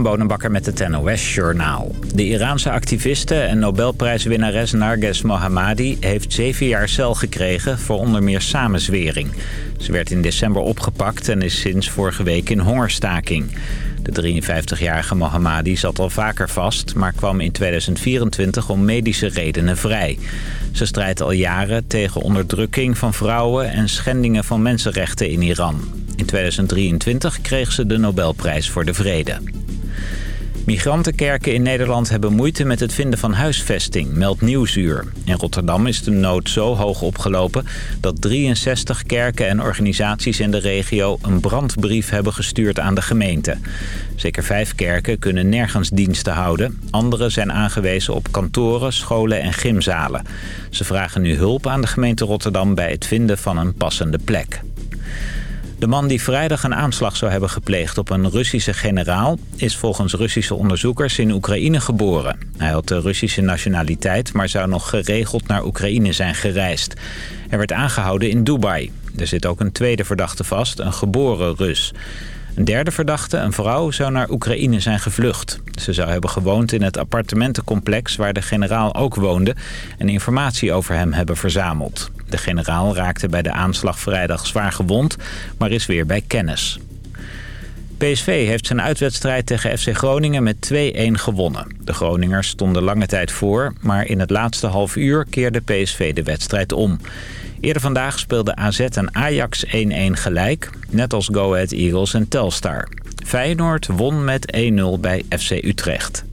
Goedemorgen, Bonenbakker met het NOS-journaal. De Iraanse activiste en Nobelprijswinnares Narges Mohammadi... heeft zeven jaar cel gekregen voor onder meer samenzwering. Ze werd in december opgepakt en is sinds vorige week in hongerstaking. De 53-jarige Mohammadi zat al vaker vast... maar kwam in 2024 om medische redenen vrij. Ze strijdt al jaren tegen onderdrukking van vrouwen... en schendingen van mensenrechten in Iran. In 2023 kreeg ze de Nobelprijs voor de Vrede. Migrantenkerken in Nederland hebben moeite met het vinden van huisvesting, meldt Nieuwsuur. In Rotterdam is de nood zo hoog opgelopen dat 63 kerken en organisaties in de regio een brandbrief hebben gestuurd aan de gemeente. Zeker vijf kerken kunnen nergens diensten houden. Andere zijn aangewezen op kantoren, scholen en gymzalen. Ze vragen nu hulp aan de gemeente Rotterdam bij het vinden van een passende plek. De man die vrijdag een aanslag zou hebben gepleegd op een Russische generaal... is volgens Russische onderzoekers in Oekraïne geboren. Hij had de Russische nationaliteit, maar zou nog geregeld naar Oekraïne zijn gereisd. Hij werd aangehouden in Dubai. Er zit ook een tweede verdachte vast, een geboren Rus. Een derde verdachte, een vrouw, zou naar Oekraïne zijn gevlucht. Ze zou hebben gewoond in het appartementencomplex waar de generaal ook woonde... en informatie over hem hebben verzameld. De generaal raakte bij de aanslag vrijdag zwaar gewond, maar is weer bij kennis. PSV heeft zijn uitwedstrijd tegen FC Groningen met 2-1 gewonnen. De Groningers stonden lange tijd voor, maar in het laatste half uur keerde PSV de wedstrijd om. Eerder vandaag speelden AZ en Ajax 1-1 gelijk, net als Go Ahead Eagles en Telstar. Feyenoord won met 1-0 bij FC Utrecht.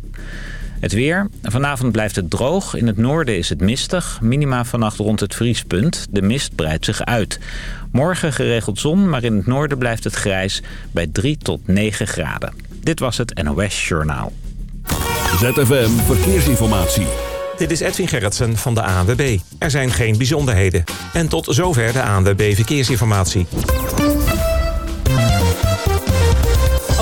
Het weer. Vanavond blijft het droog. In het noorden is het mistig. Minima vannacht rond het vriespunt. De mist breidt zich uit. Morgen geregeld zon, maar in het noorden blijft het grijs bij 3 tot 9 graden. Dit was het NOS Journaal. ZFM Verkeersinformatie. Dit is Edwin Gerritsen van de ANWB. Er zijn geen bijzonderheden. En tot zover de ANWB Verkeersinformatie.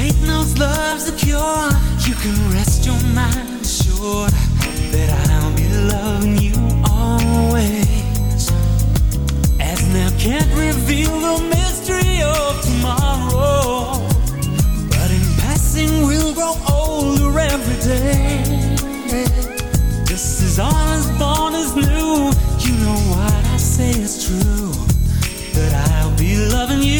Ain't no love's the cure. You can rest your mind assured that I'll be loving you always. As now can't reveal the mystery of tomorrow, but in passing we'll grow older every day. This is all as born as new. You know what I say is true. That I'll be loving you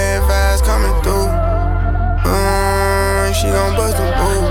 coming through. Mm, she gon' bust a move,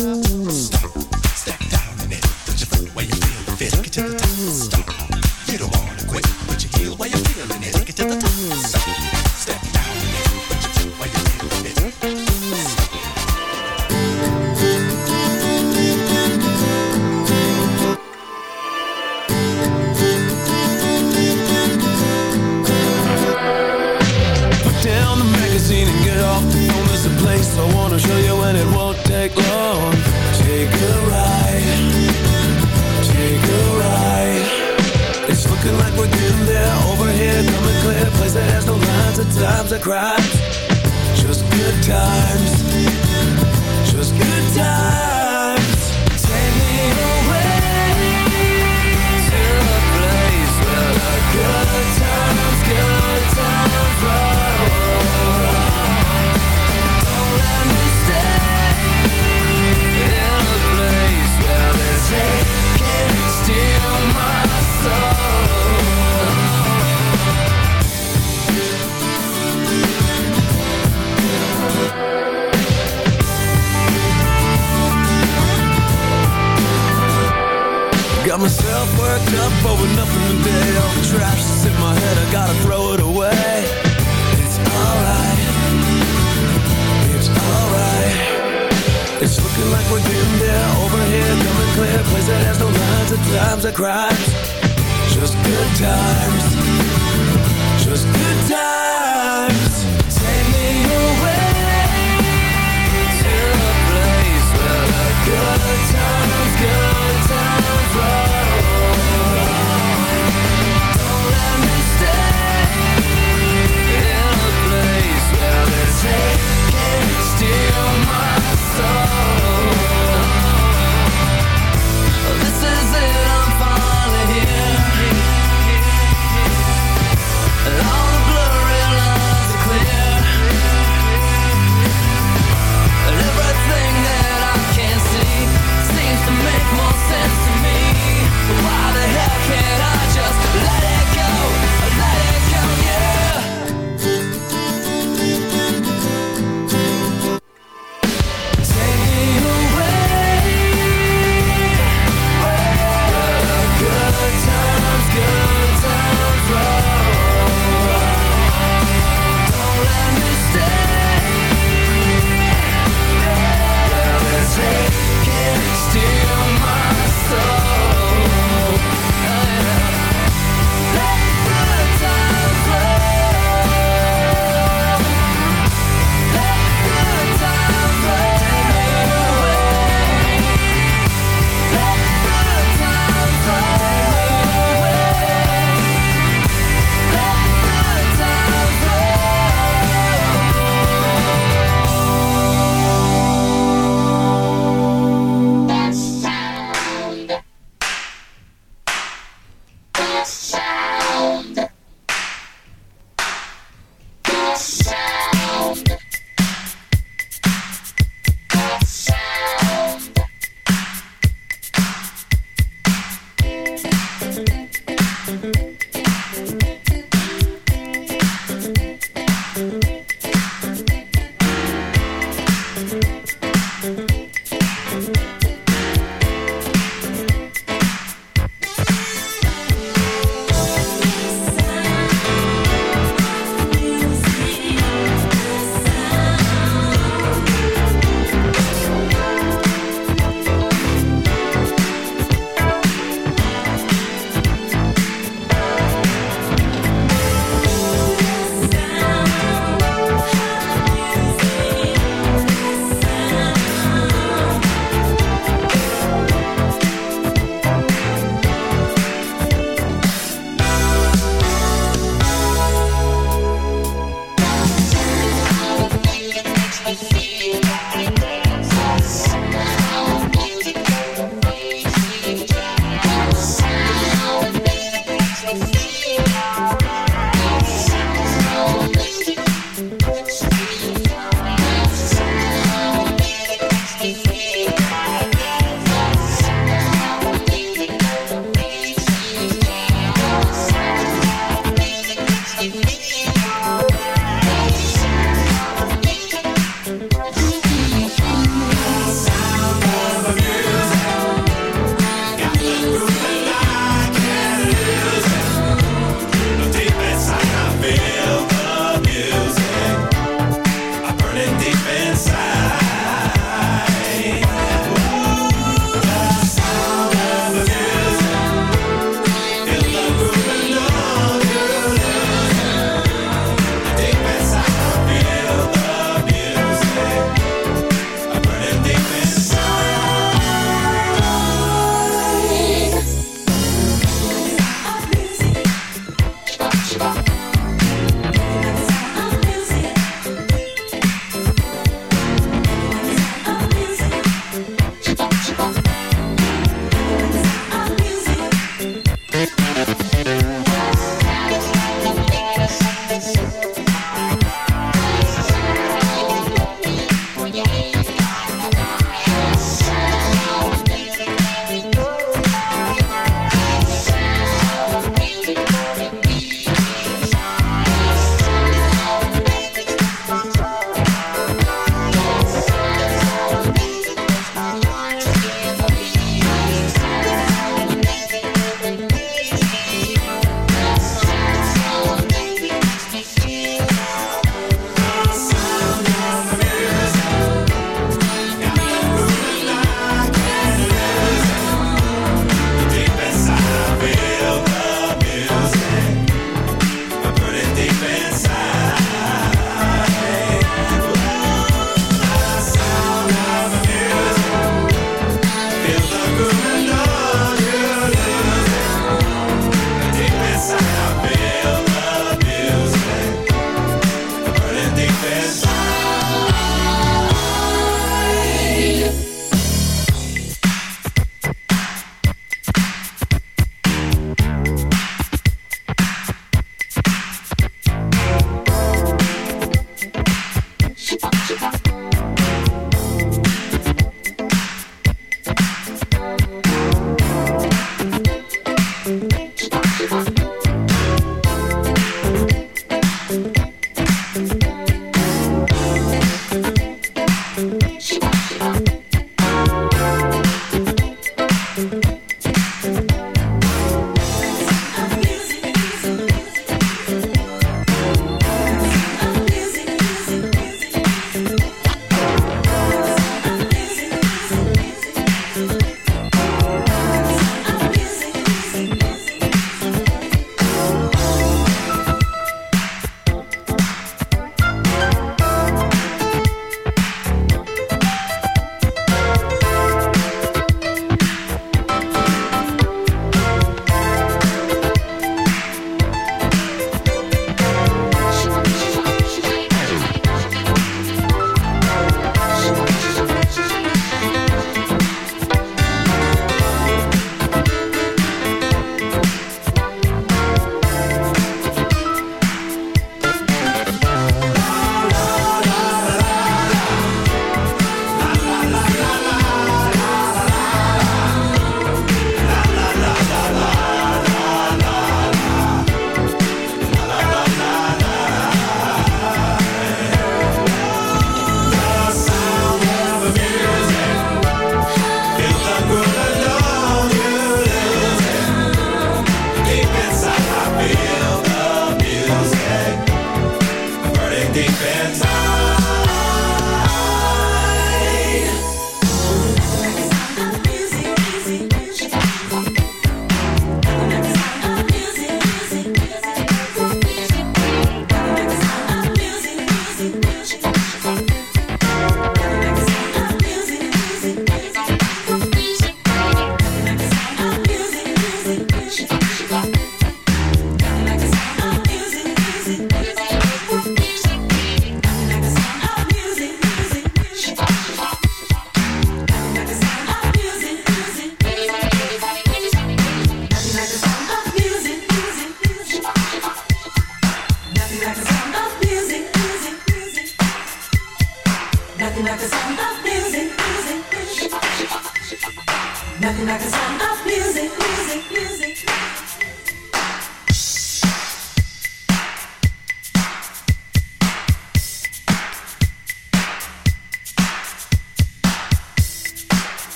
love.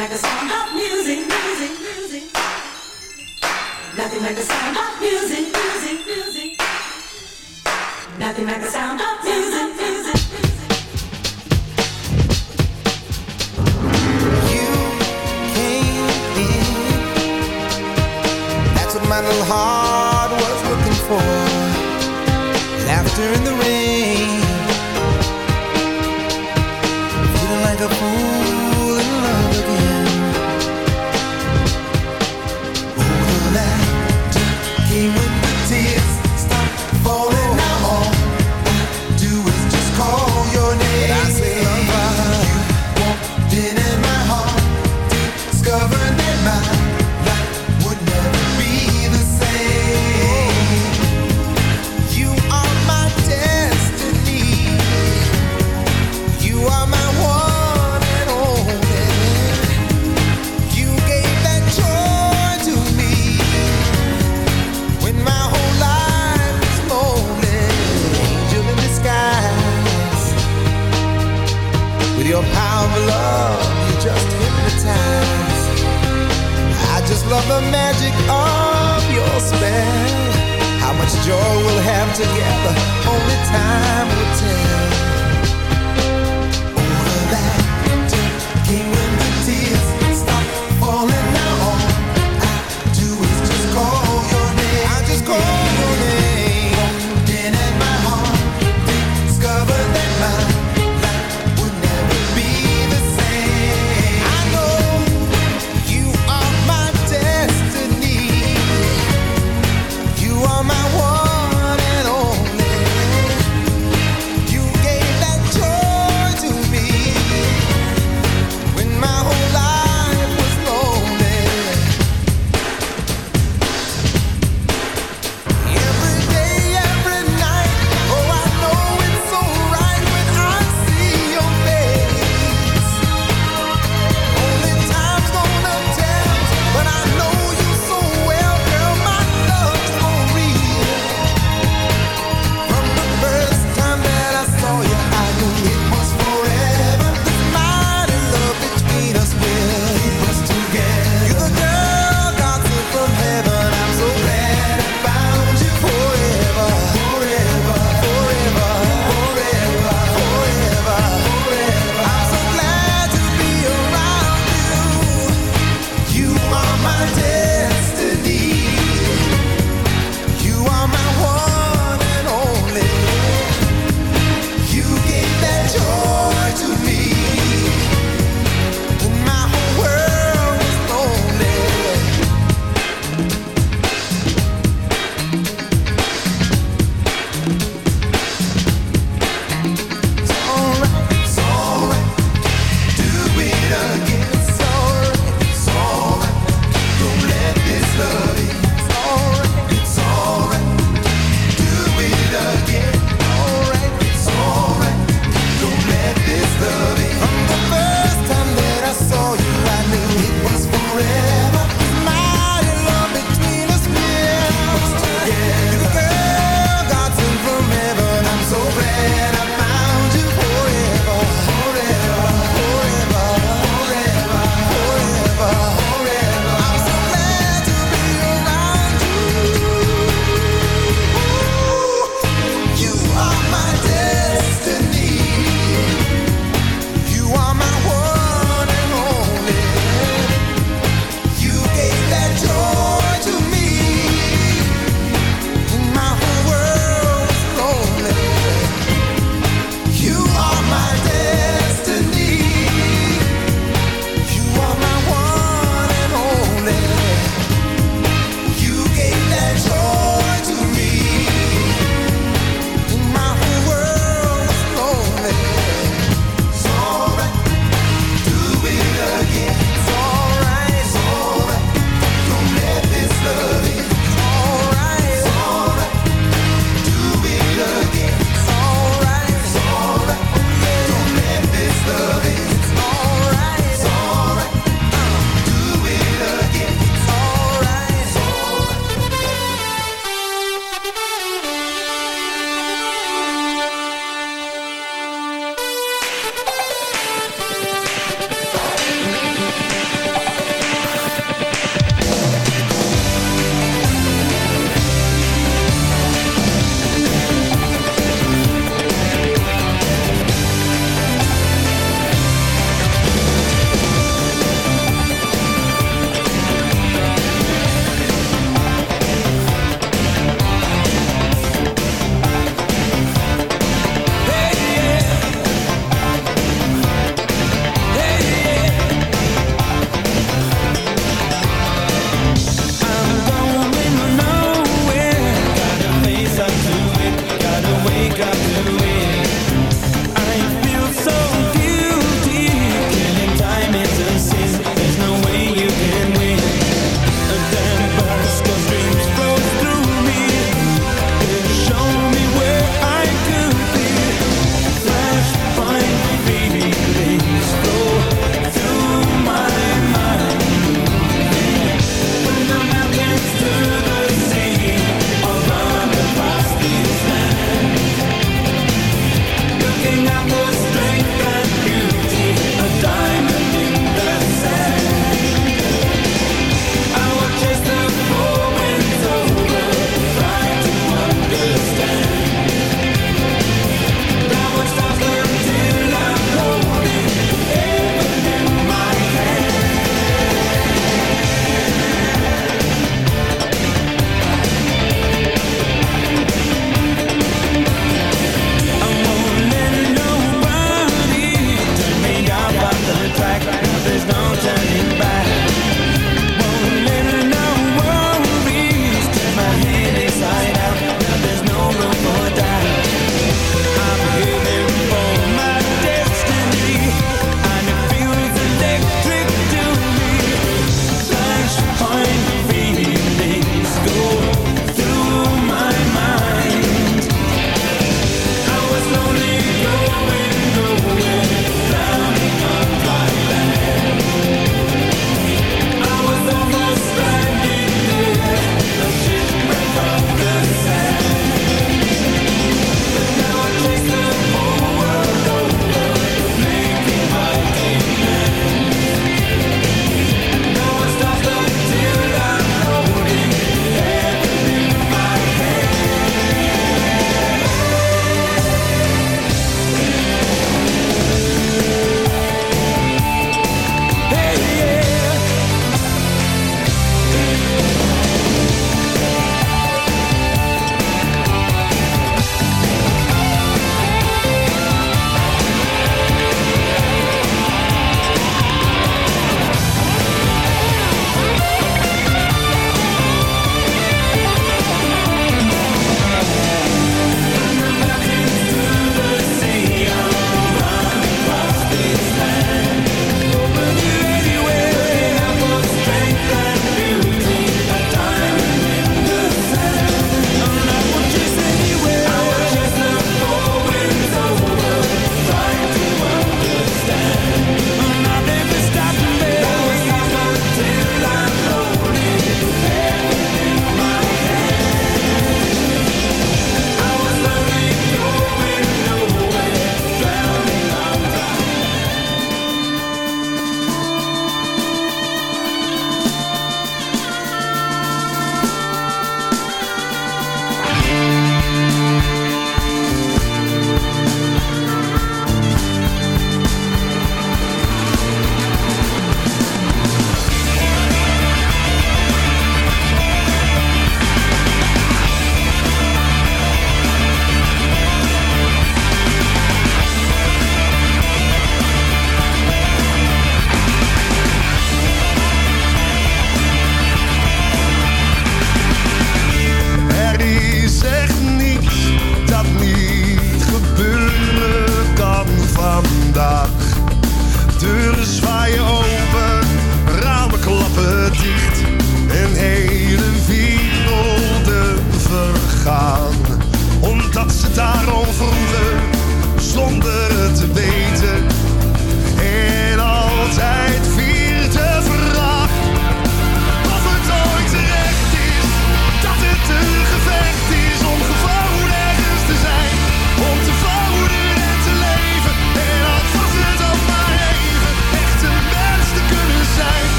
like the sound of music, music, music. Nothing like the sound of music, music, music. Nothing like the sound of music, music. You came. That's what my little heart was looking for. Laughter in the rain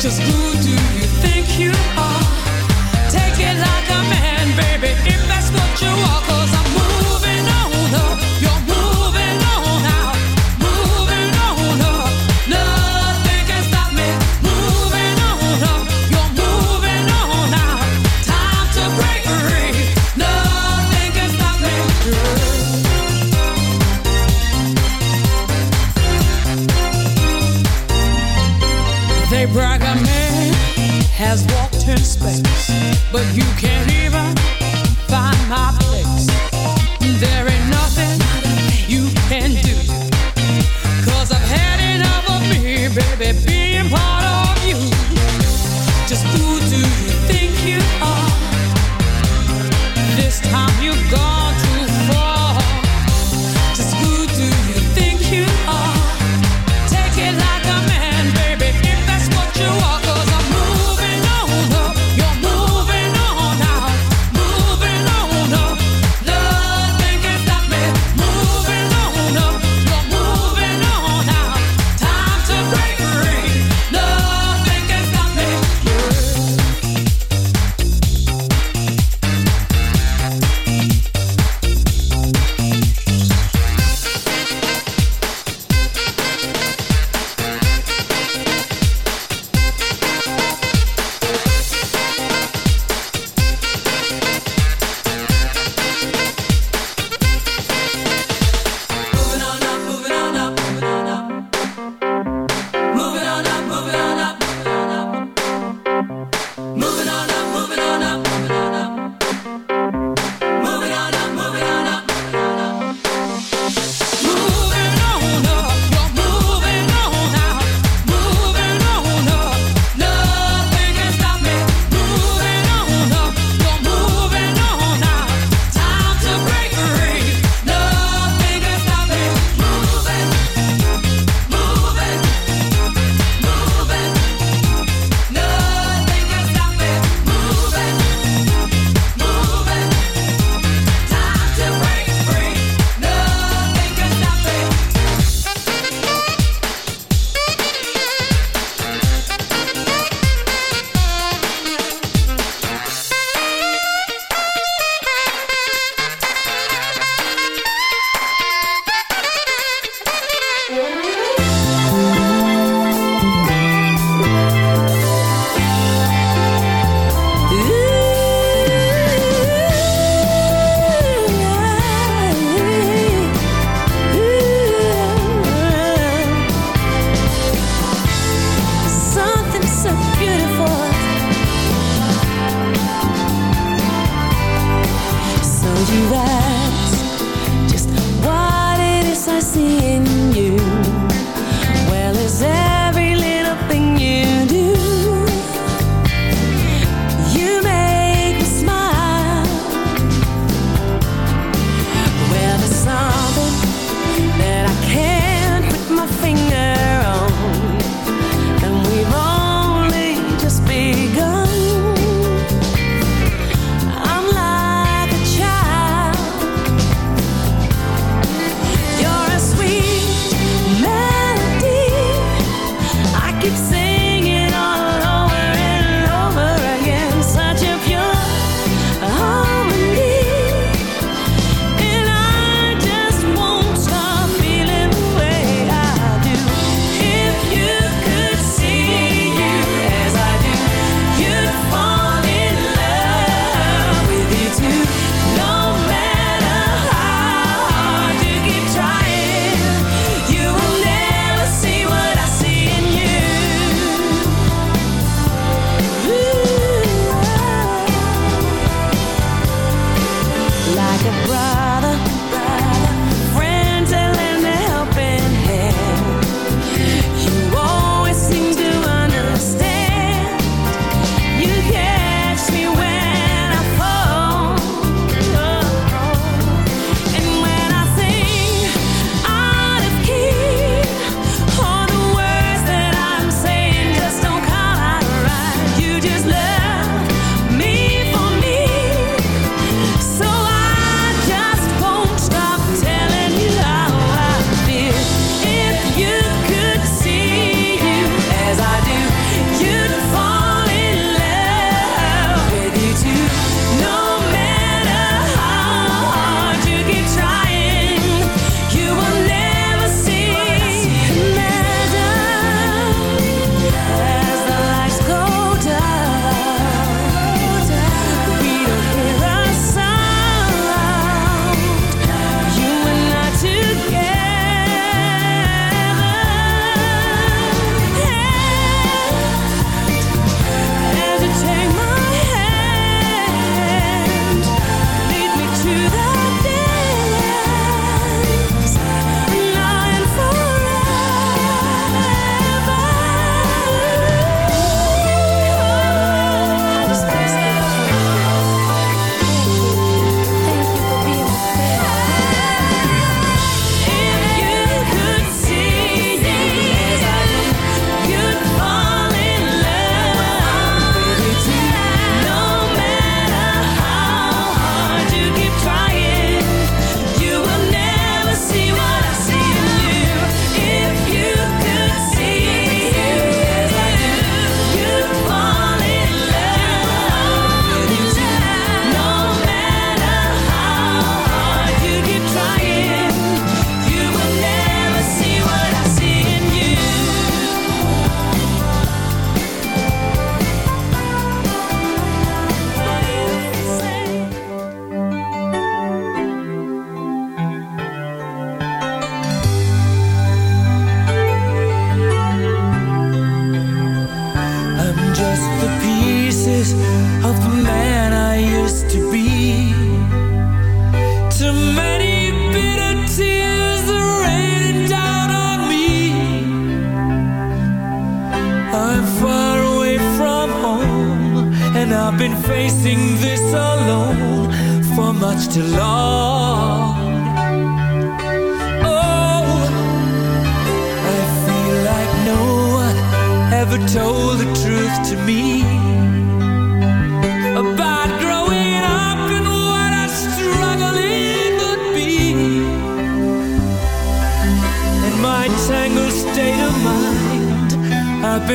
Just who do you think you are?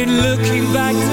looking back